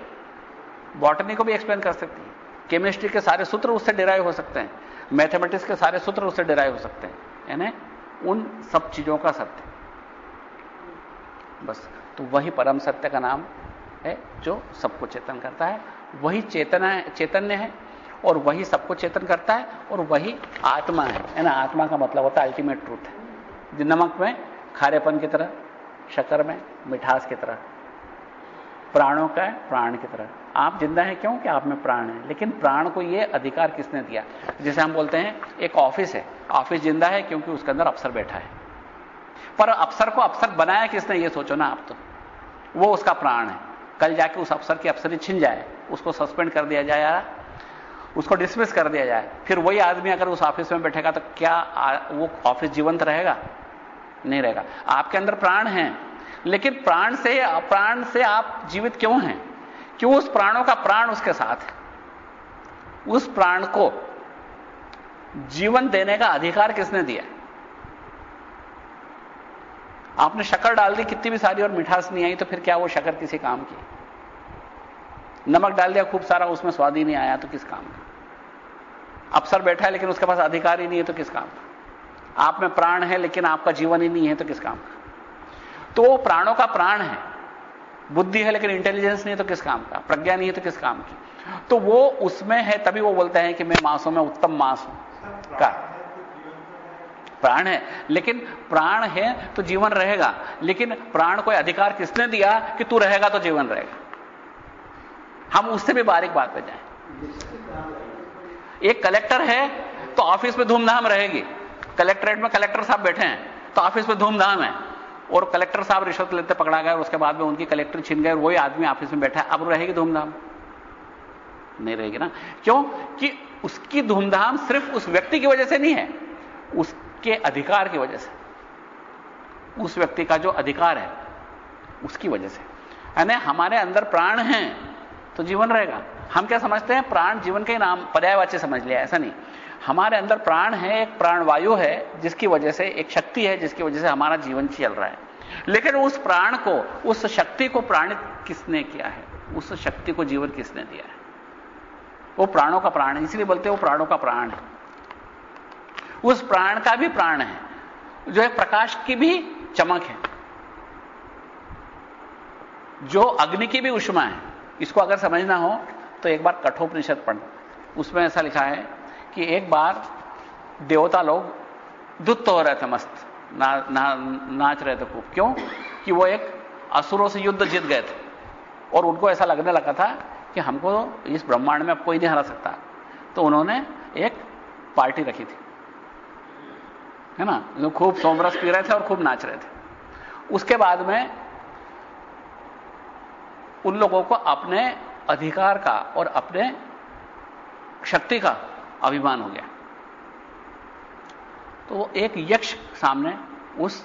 बॉटनी को भी एक्सप्लेन कर सकती है। केमिस्ट्री के सारे सूत्र उससे डिराइव हो सकते हैं। मैथमेटिक्स के सारे सूत्र उससे डिराइव हो सकते हैं। यानी उन सब चीज़ों का सत्य। बस तो वही परम सत्य का नाम है, जो सबको चेतन करता है। वही चेतना, चैतन्य है, और वही सबको चेतन करता है, और वही आत्मा है। ना आत्मा का मतलब होता है अल्टीमेट ट्रूथ है नमक में खारेपन की तरह शक्कर में, मिठास की तरह। प्राणों का प्राण की तरह। आप ज़िंदा हैं क्यों कि आप में प्राण है? लेकिन प्राण को यह अधिकार किसने दिया? जैसे हम बोलते हैं, एक ऑफ़िस है। ऑफ़िस ज़िंदा है क्योंकि उसके अंदर अफसर बैठा है। पर अफसर को अफसर बनाया किसने? ये सोचो ना आप तो। वो उसका प्राण है। कल जाके उस अफसर की अफसरी छिन जाए। उसको सस्पेंड कर दिया जाए उसको डिसमिस कर दिया जाए। फिर वही आदमी अगर उस ऑफ़िस में बैठेगा तो क्या वो ऑफ़िस जीवंत रहेगा? नहीं रहेगा। आपके अंदर प्राण है, लेकिन प्राण से प्राण से आप जीवित क्यों हैं? क्यों उस प्राणों का प्राण उसके साथ है? उस प्राण को जीवन देने का अधिकार किसने दिया? आपने शक्कर डाल दी, कितनी भी सारी और मिठास नहीं आई तो फिर क्या वो शक्कर किसी काम की? नमक डाल दिया, खूब सारा उसमें स्वाद ही नहीं आया तो किस काम का? अफसर बैठा है, लेकिन उसके पास अधिकार ही नहीं है तो किस काम का? आप में प्राण है, लेकिन आपका जीवन ही नहीं है तो किस काम का? तो वो प्राणों का प्राण है। बुद्धि है, लेकिन इंटेलिजेंस नहीं है तो किस काम का? प्रज्ञा नहीं है तो किस काम की? तो वो उसमें है, तभी वो बोलते हैं कि मैं मांसों में उत्तम मांस हूँ। का? प्राण है। लेकिन प्राण है तो जीवन रहेगा। लेकिन प्राण को अधिकार किसने दिया कि तू रहेगा तो जीवन रहेगा? हम उससे भी बारीक बात पे जाए। एक कलेक्टर है तो ऑफ़िस में धूमधाम रहेगी। कलेक्ट्रेट में कलेक्टर साहब बैठे हैं तो ऑफ़िस में धूमधाम है। और कलेक्टर साहब रिश्वत लेते पकड़ा गया उसके बाद में उनकी कलेक्टर छिन गए वही आदमी ऑफ़िस में बैठा है। अब रहेगी धूमधाम? नहीं रहेगी ना? क्यों? कि उसकी धूमधाम सिर्फ़ उस व्यक्ति की वजह से नहीं है, उसके अधिकार की वजह से। उस व्यक्ति का जो अधिकार है, उसकी वजह से। यानी हमारे अंदर प्राण है तो जीवन रहेगा। हम क्या समझते हैं? प्राण जीवन के नाम, पर्यायवाची समझ लिया, ऐसा नहीं। हमारे अंदर प्राण है, एक प्राण वायु है, जिसकी वजह से, एक शक्ति है, जिसकी वजह से हमारा जीवन चल रहा है। लेकिन उस प्राण को, उस शक्ति को प्राणित किसने किया है? उस शक्ति को जीवन किसने दिया है? वो प्राणों का प्राण है, इसलिए बोलते हैं वो प्राणों का प्राण है। उस प्राण का भी प्राण है, जो एक प्रकाश की भी चमक है। जो अग्नि की भी उष्मा है, इसको अगर समझना हो तो एक बार कठोपनिषद पढ़। उसमें ऐसा लिखा है कि एक बार देवता लोग दुत्त हो रहे थे मस्त ना, ना, नाच रहे थे खूब। क्यों? कि वो एक असुरों से युद्ध जीत गए थे। और उनको ऐसा लगने लगा था कि हमको इस ब्रह्मांड में अब कोई नहीं हरा सकता। तो उन्होंने एक पार्टी रखी थी। है ना? जो खूब सोमरस पी रहे थे और खूब नाच रहे थे। उसके बाद में उन लोगों को अपने अधिकार का और अपने शक्ति का अभिमान हो गया। तो एक यक्ष सामने उस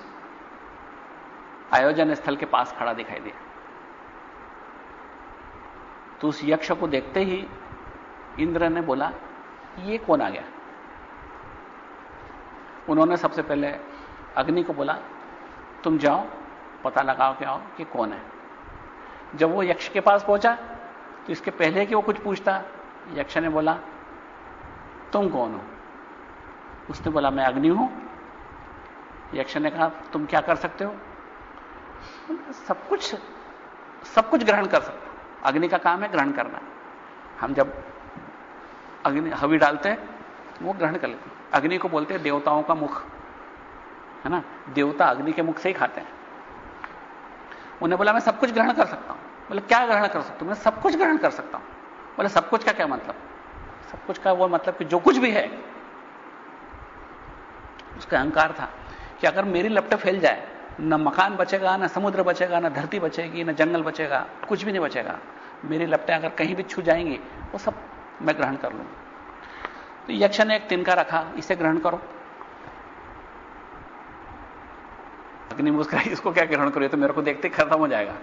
आयोजन स्थल के पास खड़ा दिखाई दिया। तो उस यक्ष को देखते ही इंद्र ने बोला, ये कौन आ गया? उन्होंने सबसे पहले अग्नि को बोला, तुम जाओ, पता लगाओ के आओ कि कौन है? जब वो यक्ष के पास पहुँचा तो इसके पहले कि वो कुछ पूछता, यक्ष ने बोला तुम कौन हो? उसने बोला, मैं अग्नि हूँ। यक्ष ने कहा, तुम क्या कर सकते हो? सब कुछ सब कुछ ग्रहण कर सकते अग्नि का काम है ग्रहण करना। हम जब अग्नि, हवि डालते हैं, वो ग्रहण कर लेते अग्नि को बोलते हैं देवताओं का मुख। है ना? देवता अग्नि के मुख से ही खाते हैं। उन्हें बोला, मैं सब कुछ ग्रहण कर सकता हूँ। बोले, क्या ग्रहण कर सकता हूँ? मैं सब कुछ ग्रहण कर सकता हूँ। बोले, सब कुछ का क्या मतलब? सब कुछ का वो मतलब कि जो कुछ भी है, उसका अहंकार था कि अगर मेरी लपटे फैल जाए, न मकान बचेगा, न समुद्र बचेगा, न धरती बचेगी, न जंगल बचेगा, कुछ भी नहीं बचेगा, मेरी लपटें अगर कहीं भी छू जाएँगी, वो सब मैं ग्रहण कर लूँगा। तो यक्ष ने एक तिनका रखा, इसे ग्रहण करो। अग्नि मुस्कुराई, इसको क्या ग्रहण करो? तो मेरे को देखते खत्म हो जाएगा।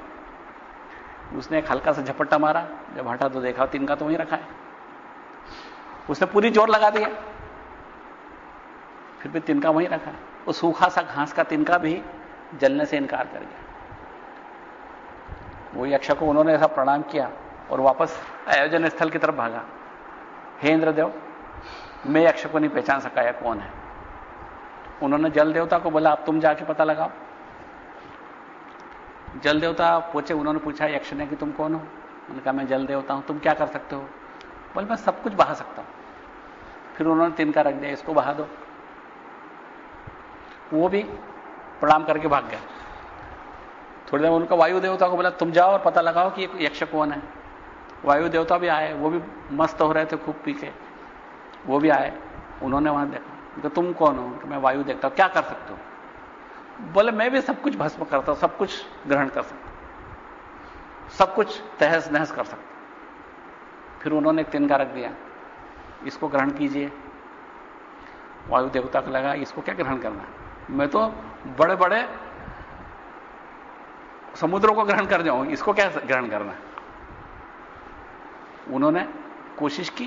उसने एक हल्का सा झपट्टा मारा, जब हटा तो देखा तिनका तो वहीं रखा है। उसने पूरी ज़ोर लगा दिया। फिर भी तिनका वहीं रखा। वो सूखा सा घास का तिनका भी जलने से इनकार कर गया। वो यक्ष को उन्होंने ऐसा प्रणाम किया और वापस आयोजन स्थल की तरफ़ भागा। हे इंद्रदेव, मैं यक्ष को नहीं पहचान सका या कौन है। उन्होंने जल देवता को बोला, आप तुम जाके पता लगाओ। जल देवता पूछे, उन्होंने पूछा, यक्ष ने कि तुम कौन हो? उन्होंने कहा, मैं जल देवता हूँ। तुम क्या कर सकते हो? बोले, मैं सब कुछ बहा सकता हूँ। फिर उन्होंने तिनका रख दिया, इसको बहा दो। वो भी प्रणाम करके भाग गया थोड़ी देर उनका वायु देवता को बोला, तुम जाओ और पता लगाओ कि यक्ष कौन है? वायु देवता भी आए, वो भी मस्त हो रहे थे, खूब पी के। वो भी आए, उन्होंने वहाँ देखा। तो तुम कौन हो? तो मैं वायु देखता हूँ, क्या कर सकते हो? बोले, मैं भी सब कुछ भस्म करता हूँ, सब कुछ ग्रहण कर सकता सब कुछ तहस नहस कर सकता फिर उन्होंने एक तिनका रख दिया। इसको ग्रहण कीजिए। वायु देवता को लगा, इसको क्या ग्रहण करना मैं तो बड़े बड़े समुद्रों को ग्रहण कर जाऊँ, इसको क्या ग्रहण करना उन्होंने कोशिश की,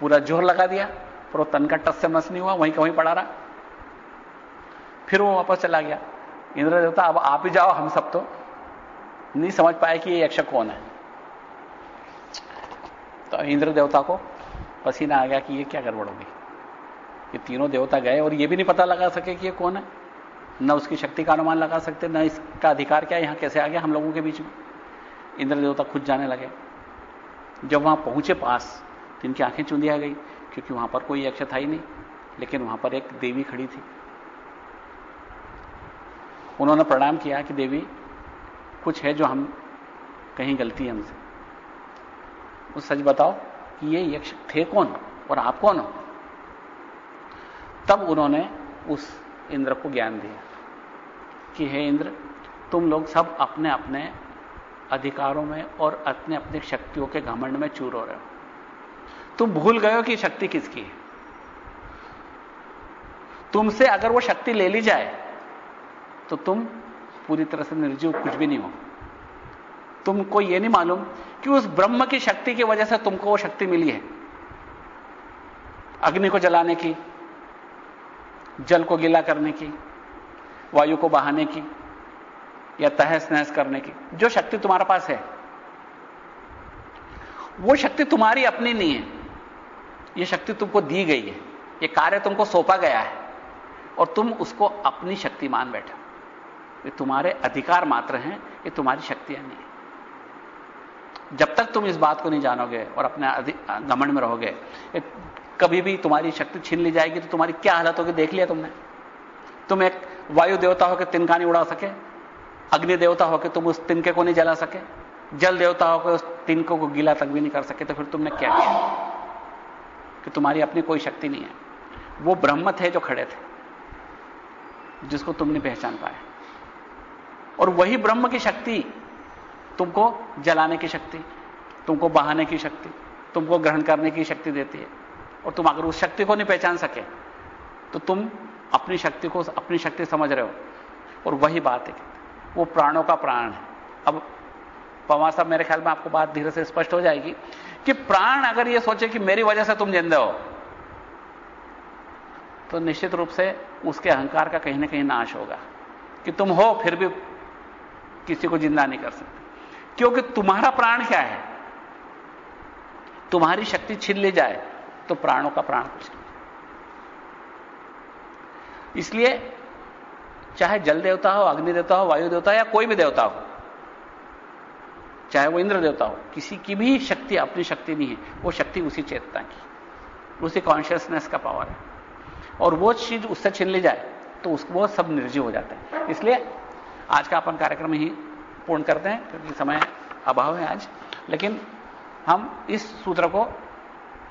पूरा ज़ोर लगा दिया पर वो तन का टस से मस नहीं हुआ, वहीं का वहीं पड़ा रहा। फिर वो वापस चला गया। इंद्र देवता, अब आप ही जाओ, हम सब तो। नहीं समझ पाए कि ये यक्ष कौन है। तो इंद्र देवता को पसीना आ गया कि ये क्या गड़बड़ होगी ये तीनों देवता गए और ये भी नहीं पता लगा सके कि ये कौन है। न उसकी शक्ति का अनुमान लगा सकते, न इसका अधिकार क्या यहाँ कैसे आ गया हम लोगों के बीच में। इंद्र देवता खुद जाने लगे। जब वहाँ पहुँचे पास तो इनकी आँखें चुंदिया गई, क्योंकि वहाँ पर कोई यक्ष था ही नहीं, लेकिन वहाँ पर एक देवी खड़ी थी। उन्होंने प्रणाम किया कि देवी, कुछ है जो हम, कहीं गलती है हमसे। वो सच बताओ कि ये यक्ष थे कौन और आप कौन हो? तब उन्होंने उस इंद्र को ज्ञान दिया कि हे इंद्र, तुम लोग सब अपने अपने अधिकारों में और अपने अपने शक्तियों के घमंड में चूर हो रहे हो। तुम भूल गए हो कि शक्ति किसकी है? तुमसे अगर वो शक्ति ले ली जाए तो तुम पूरी तरह से निर्जीव कुछ भी नहीं हो। तुमको यह नहीं मालूम कि उस ब्रह्म की शक्ति की वजह से तुमको वो शक्ति मिली है। अग्नि को जलाने की, जल को गीला करने की, वायु को बहाने की, या तहस नहस करने की, जो शक्ति तुम्हारे पास है। वो शक्ति तुम्हारी अपनी नहीं है। ये शक्ति तुमको दी गई है। ये कार्य तुमको सौंपा गया है। और तुम उसको अपनी शक्ति मान बैठे ये तुम्हारे अधिकार मात्र हैं, ये तुम्हारी शक्तियाँ नहीं है। जब तक तुम इस बात को नहीं जानोगे और अपने घमंड में रहोगे कभी भी तुम्हारी शक्ति छीन ली जाएगी तो तुम्हारी क्या हालत होगी देख लिया तुमने। तुम एक वायु देवता होकर तिनका नहीं उड़ा सके, अग्नि देवता होकर तुम उस तिनके को नहीं जला सके, जल देवता होकर उस तिनकों को गीला तक भी नहीं कर सके तो फिर तुमने क्या किया? कि तुम्हारी अपनी कोई शक्ति नहीं है। वो ब्रह्म थे जो खड़े थे, जिसको तुमने पहचान पाया। और वही ब्रह्म की शक्ति तुमको जलाने की शक्ति, तुमको बहाने की शक्ति, तुमको ग्रहण करने की शक्ति देती है। और तुम अगर उस शक्ति को नहीं पहचान सके तो तुम अपनी शक्ति को, अपनी शक्ति समझ रहे हो। और वही बात है, वो प्राणों का प्राण है। अब पवार साहब, मेरे ख्याल में आपको बात धीरे से स्पष्ट हो जाएगी कि प्राण अगर ये सोचे कि मेरी वजह से तुम जिंदे हो तो निश्चित रूप से उसके अहंकार का कहीं ना कहीं नाश होगा। कि तुम हो, फिर भी किसी को ज़िंदा नहीं कर सकते। क्योंकि तुम्हारा प्राण क्या है? तुम्हारी शक्ति छीन ले जाए तो प्राणों का प्राण कुछ नहीं। इसलिए, चाहे जल देवता हो, अग्नि देवता हो, वायु देवता हो, या कोई भी देवता हो, चाहे वो इंद्र देवता हो, किसी की भी शक्ति, अपनी शक्ति नहीं है, वो शक्ति उसी चेतना की, उसी कॉन्शियसनेस का पावर है। और वो चीज़ उससे छीन ली जाए तो उसको वो सब निर्जीव हो जाता है। इसलिए, आज का अपन कार्यक्रम ही पूर्ण करते हैं, क्योंकि समय अभाव है आज। लेकिन हम इस सूत्र को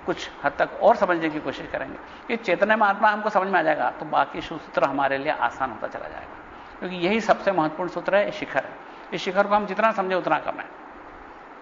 कुछ हद तक और समझने की कोशिश करेंगे। कि चेतन आत्मा हमको समझ में आ जाएगा तो बाकी सूत्र हमारे लिए आसान होता चला जाएगा। क्योंकि यही सबसे महत्वपूर्ण सूत्र है शिखर है। इस शिखर को हम जितना समझे उतना कम है।